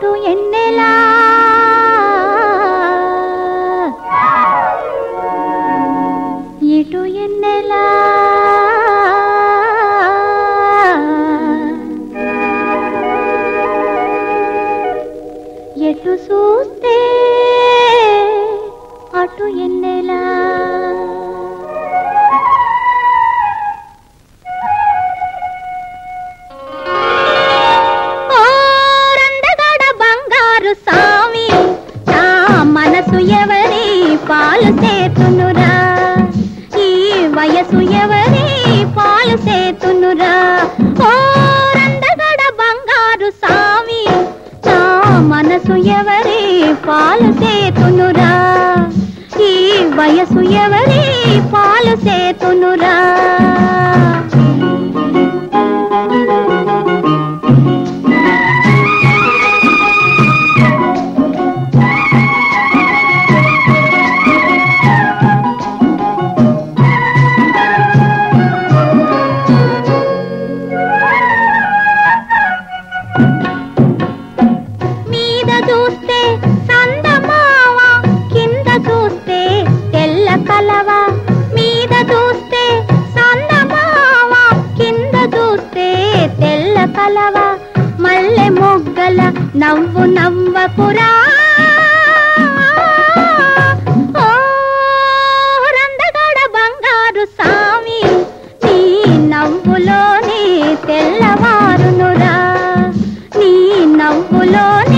అటు ఎన్నెలా? ఇటు ఎన్నెలా? ఎటు చూస్తే అటు ఎన్నెలా? సేతునురా. ఈ వయసు ఎవరి పాలు సేతునురా? ఓ బంగారు సామి నా మనసు ఎవరి పాలు సేతునురా? ఈ వయసు ఎవరి పాలు సేతునురా? తెల్ల మీద చూస్తే సందమావా కింద చూస్తే తెల్ల కలవా మల్లె మొగ్గల నవ్వు నవ్వకురా. రందగడ బంగారు సామి నీ నవ్వులోనే తెల్లవారునురా. నీ నవ్వులోనే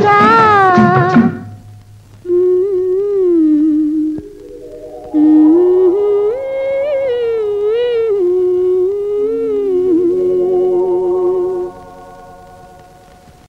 राम